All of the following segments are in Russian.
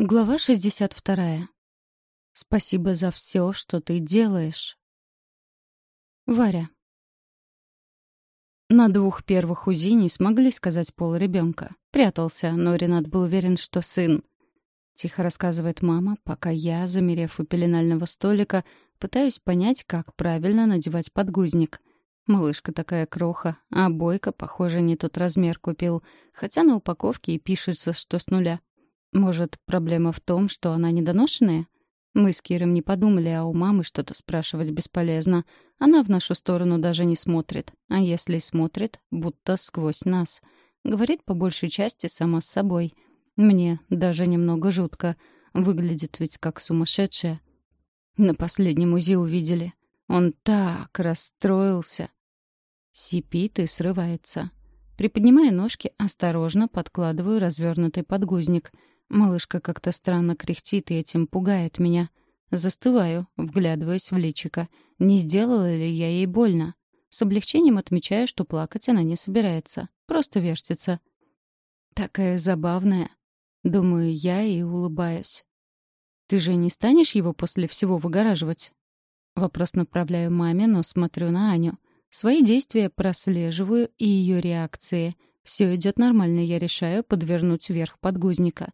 Глава 62. Спасибо за все, что ты делаешь. Варя. На двух первых УЗИ не смогли сказать пол ребенка. Прятался, но Ренат был уверен, что сын. Тихо рассказывает мама, пока я, замерев у пеленального столика, пытаюсь понять, как правильно надевать подгузник. Малышка такая кроха, а Бойко, похоже, не тот размер купил, хотя на упаковке и пишется, что с нуля. Может, проблема в том, что она недоношенная? Мы с Киром не подумали, а у мамы что-то спрашивать бесполезно. Она в нашу сторону даже не смотрит. А если смотрит, будто сквозь нас. Говорит по большей части сама с собой. Мне даже немного жутко. Выглядит ведь как сумасшедшая. На последнем УЗИ увидели. Он так расстроился. Сипит и срывается. Приподнимая ножки, осторожно подкладываю развернутый подгузник — Малышка как-то странно кряхтит и этим пугает меня. Застываю, вглядываясь в личико. Не сделала ли я ей больно? С облегчением отмечаю, что плакать она не собирается. Просто вертится. Такая забавная. Думаю я и улыбаюсь. «Ты же не станешь его после всего выгораживать?» Вопрос направляю маме, но смотрю на Аню. Свои действия прослеживаю и ее реакции. Все идет нормально, я решаю подвернуть вверх подгузника.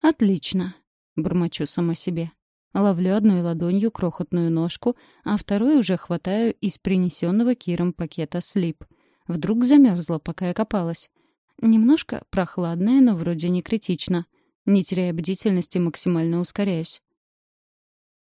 «Отлично», — бормочу сама себе. Ловлю одной ладонью крохотную ножку, а второй уже хватаю из принесенного Киром пакета слип. Вдруг замерзла, пока я копалась. Немножко прохладная, но вроде не критично. Не теряя бдительности, максимально ускоряюсь.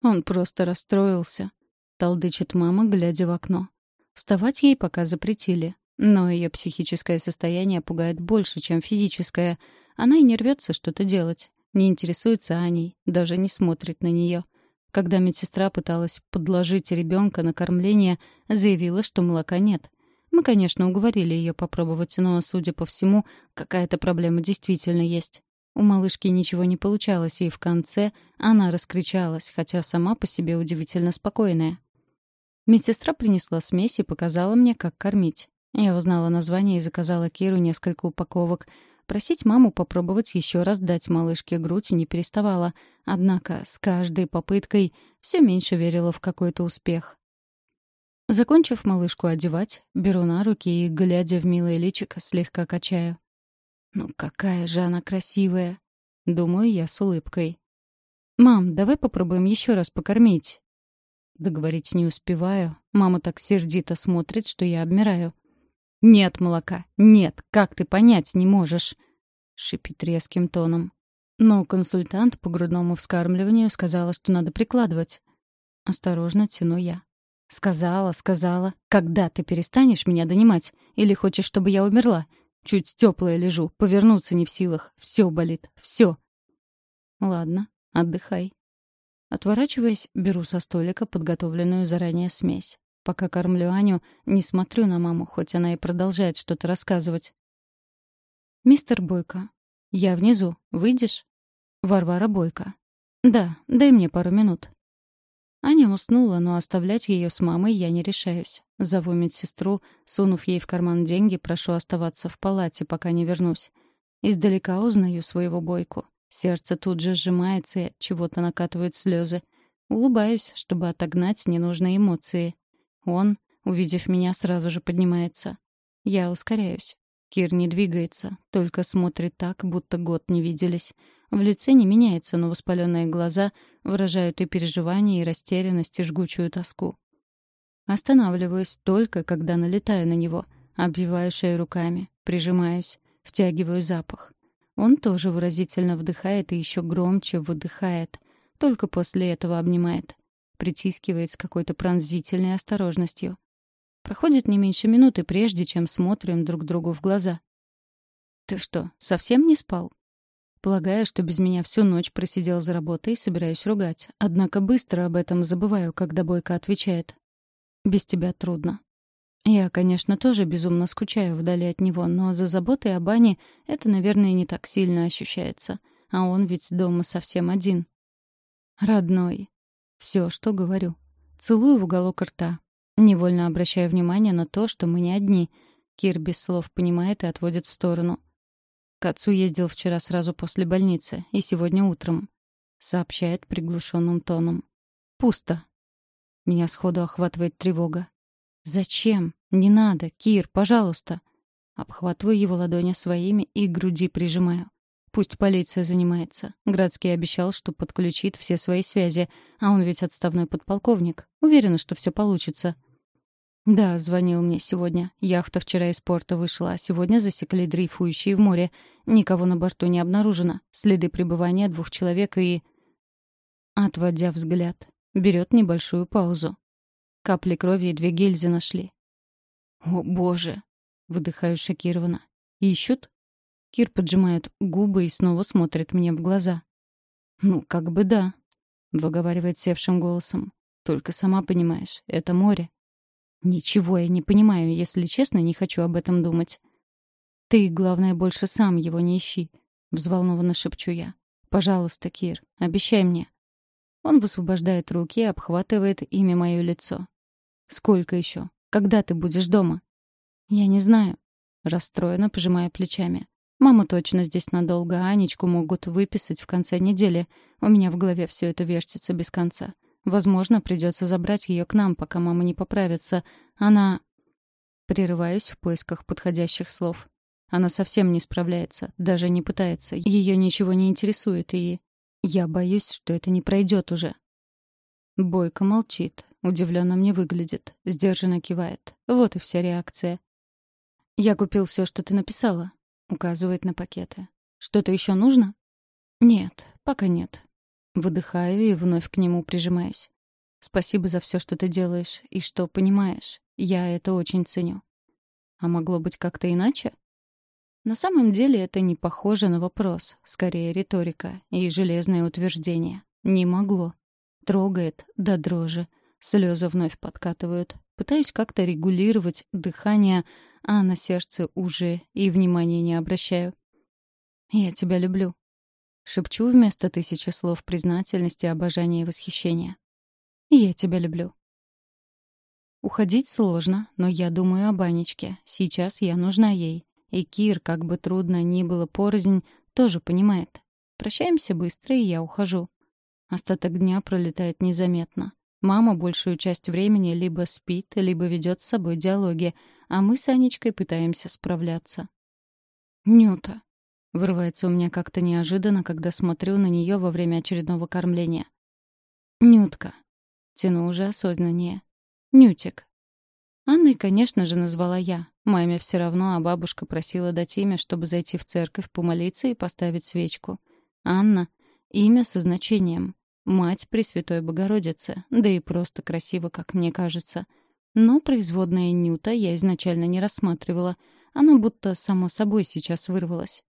Он просто расстроился. Толдычит мама, глядя в окно. Вставать ей пока запретили. Но ее психическое состояние пугает больше, чем физическое. Она и не рвется что-то делать не интересуется Аней, даже не смотрит на нее. Когда медсестра пыталась подложить ребенка на кормление, заявила, что молока нет. Мы, конечно, уговорили ее попробовать, но, судя по всему, какая-то проблема действительно есть. У малышки ничего не получалось, и в конце она раскричалась, хотя сама по себе удивительно спокойная. Медсестра принесла смесь и показала мне, как кормить. Я узнала название и заказала Киру несколько упаковок — Просить маму попробовать еще раз дать малышке грудь не переставала, однако с каждой попыткой все меньше верила в какой-то успех. Закончив малышку одевать, беру на руки и, глядя в милое личико, слегка качаю. «Ну какая же она красивая!» — думаю я с улыбкой. «Мам, давай попробуем еще раз покормить». Договорить не успеваю. Мама так сердито смотрит, что я обмираю. «Нет молока, нет, как ты понять не можешь?» — шипит резким тоном. Но консультант по грудному вскармливанию сказала, что надо прикладывать. Осторожно тяну я. «Сказала, сказала. Когда ты перестанешь меня донимать? Или хочешь, чтобы я умерла? Чуть теплая лежу, повернуться не в силах. Все болит, все. Ладно, отдыхай. Отворачиваясь, беру со столика подготовленную заранее смесь. Пока кормлю Аню, не смотрю на маму, хоть она и продолжает что-то рассказывать. «Мистер Бойко, я внизу. Выйдешь?» «Варвара Бойко». «Да, дай мне пару минут». Аня уснула, но оставлять ее с мамой я не решаюсь. Зову медсестру, сунув ей в карман деньги, прошу оставаться в палате, пока не вернусь. Издалека узнаю своего Бойку. Сердце тут же сжимается и от чего-то накатывают слезы. Улыбаюсь, чтобы отогнать ненужные эмоции. Он, увидев меня, сразу же поднимается. Я ускоряюсь. Кир не двигается, только смотрит так, будто год не виделись. В лице не меняется, но воспаленные глаза выражают и переживания, и растерянность, и жгучую тоску. Останавливаюсь только, когда налетаю на него, обвиваю шею руками, прижимаюсь, втягиваю запах. Он тоже выразительно вдыхает и еще громче выдыхает, только после этого обнимает притискивает с какой-то пронзительной осторожностью. Проходит не меньше минуты, прежде чем смотрим друг другу в глаза. «Ты что, совсем не спал?» Полагаю, что без меня всю ночь просидел за работой и собираюсь ругать. Однако быстро об этом забываю, когда Бойко отвечает. «Без тебя трудно». Я, конечно, тоже безумно скучаю вдали от него, но за заботой о бане это, наверное, не так сильно ощущается. А он ведь дома совсем один. Родной, все, что говорю. Целую в уголок рта. Невольно обращаю внимание на то, что мы не одни. Кир без слов понимает и отводит в сторону. К отцу ездил вчера сразу после больницы и сегодня утром. Сообщает приглушенным тоном. Пусто. Меня сходу охватывает тревога. «Зачем? Не надо, Кир, пожалуйста!» Обхватываю его ладони своими и груди прижимаю. Пусть полиция занимается. Градский обещал, что подключит все свои связи, а он ведь отставной подполковник. Уверена, что все получится. Да, звонил мне сегодня. Яхта вчера из порта вышла, а сегодня засекли дрейфующие в море. Никого на борту не обнаружено. Следы пребывания двух человек и... Отводя взгляд, берет небольшую паузу. Капли крови и две гильзы нашли. «О, боже!» — выдыхаю шокированно. «Ищут?» Кир поджимает губы и снова смотрит мне в глаза. «Ну, как бы да», — выговаривает севшим голосом. «Только сама понимаешь, это море». «Ничего я не понимаю, если честно, не хочу об этом думать». «Ты, главное, больше сам его не ищи», — взволнованно шепчу я. «Пожалуйста, Кир, обещай мне». Он высвобождает руки и обхватывает ими мое лицо. «Сколько еще? Когда ты будешь дома?» «Я не знаю», — расстроенно пожимая плечами. Мама точно здесь надолго, а Анечку могут выписать в конце недели. У меня в голове все это вертится без конца. Возможно, придется забрать ее к нам, пока мама не поправится. Она... Прерываюсь в поисках подходящих слов. Она совсем не справляется, даже не пытается. Ее ничего не интересует, и... Я боюсь, что это не пройдет уже. Бойко молчит, удивленно мне выглядит, сдержанно кивает. Вот и вся реакция. «Я купил все, что ты написала», Указывает на пакеты. «Что-то еще нужно?» «Нет, пока нет». Выдыхаю и вновь к нему прижимаюсь. «Спасибо за все, что ты делаешь, и что понимаешь. Я это очень ценю». «А могло быть как-то иначе?» На самом деле это не похоже на вопрос, скорее риторика и железное утверждение. Не могло. Трогает до дрожи. Слезы вновь подкатывают. Пытаюсь как-то регулировать дыхание, а на сердце уже и внимания не обращаю. «Я тебя люблю», — шепчу вместо тысячи слов признательности, обожания и восхищения. «Я тебя люблю». Уходить сложно, но я думаю об Анечке. Сейчас я нужна ей. И Кир, как бы трудно ни было порознь, тоже понимает. Прощаемся быстро, и я ухожу. Остаток дня пролетает незаметно. Мама большую часть времени либо спит, либо ведет с собой диалоги, а мы с Анечкой пытаемся справляться. «Нюта», — вырывается у меня как-то неожиданно, когда смотрю на нее во время очередного кормления. «Нютка», — тяну уже осознаннее. «Нютик». Анной, конечно же, назвала я. Маме все равно, а бабушка просила дать имя, чтобы зайти в церковь, помолиться и поставить свечку. Анна — имя со значением. Мать Пресвятой Богородицы, да и просто красиво, как мне кажется — но производное Нюта я изначально не рассматривала. Оно будто само собой сейчас вырвалось.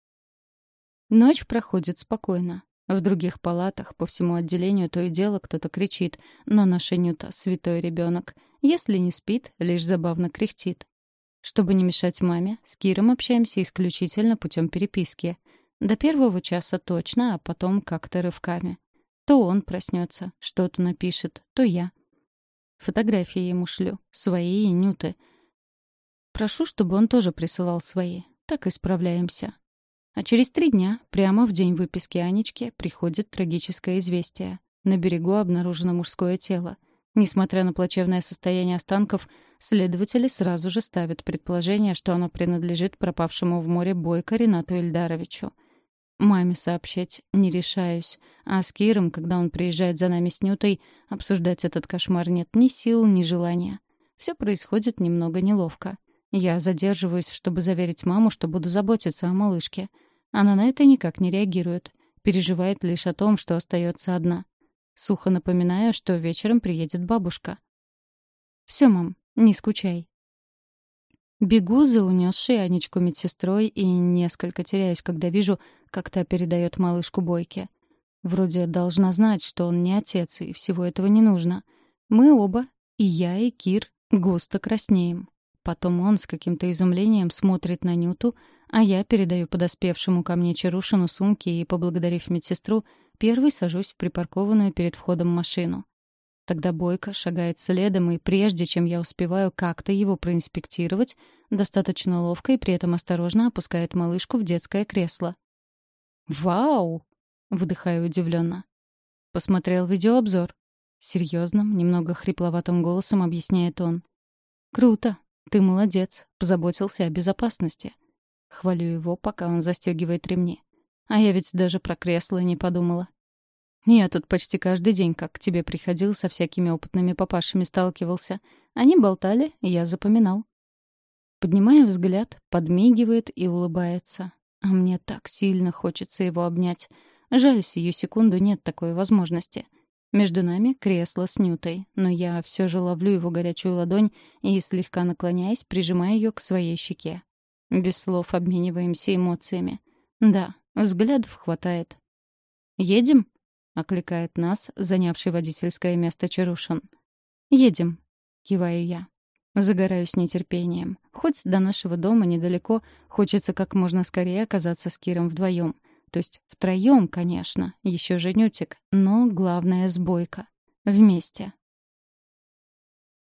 Ночь проходит спокойно. В других палатах по всему отделению то и дело кто-то кричит, но наша Нюта — святой ребенок. Если не спит, лишь забавно кряхтит. Чтобы не мешать маме, с Киром общаемся исключительно путем переписки. До первого часа точно, а потом как-то рывками. То он проснется, что-то напишет, то я — Фотографии ему шлю. Свои и Нюты. Прошу, чтобы он тоже присылал свои. Так и справляемся. А через три дня, прямо в день выписки Анечки, приходит трагическое известие. На берегу обнаружено мужское тело. Несмотря на плачевное состояние останков, следователи сразу же ставят предположение, что оно принадлежит пропавшему в море Бойко Ренату Ильдаровичу. Маме сообщать не решаюсь. А с Киром, когда он приезжает за нами с Нютой, обсуждать этот кошмар нет ни сил, ни желания. Все происходит немного неловко. Я задерживаюсь, чтобы заверить маму, что буду заботиться о малышке. Она на это никак не реагирует. Переживает лишь о том, что остается одна. Сухо напоминаю, что вечером приедет бабушка. «Все, мам, не скучай. Бегу за унесшей Анечку медсестрой и несколько теряюсь, когда вижу, как та передает малышку Бойке. Вроде должна знать, что он не отец, и всего этого не нужно. Мы оба, и я, и Кир, густо краснеем. Потом он с каким-то изумлением смотрит на Нюту, а я передаю подоспевшему ко мне Чарушину сумки и, поблагодарив медсестру, первый сажусь в припаркованную перед входом машину. Тогда Бойко шагает следом, и прежде чем я успеваю как-то его проинспектировать, достаточно ловко и при этом осторожно опускает малышку в детское кресло. «Вау!» — выдыхаю удивленно. Посмотрел видеообзор. Серьезным, немного хрипловатым голосом объясняет он. «Круто. Ты молодец. Позаботился о безопасности». Хвалю его, пока он застегивает ремни. А я ведь даже про кресло не подумала. Я тут почти каждый день, как к тебе приходил, со всякими опытными папашами сталкивался. Они болтали, я запоминал. Поднимая взгляд, подмигивает и улыбается. А мне так сильно хочется его обнять. Жаль, сию секунду нет такой возможности. Между нами кресло с Нютой, но я все же ловлю его горячую ладонь и, слегка наклоняясь, прижимаю ее к своей щеке. Без слов обмениваемся эмоциями. Да, взглядов хватает. «Едем?» — окликает нас, занявший водительское место Чарушин. «Едем», — киваю я. Загораюсь нетерпением. Хоть до нашего дома недалеко, хочется как можно скорее оказаться с Киром вдвоем. То есть втроем, конечно, еще женютик, но главное — сбойка. Вместе.